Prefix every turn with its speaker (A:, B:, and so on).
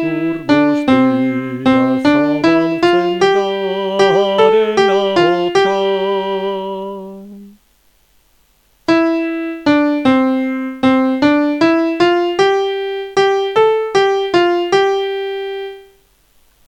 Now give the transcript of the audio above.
A: sur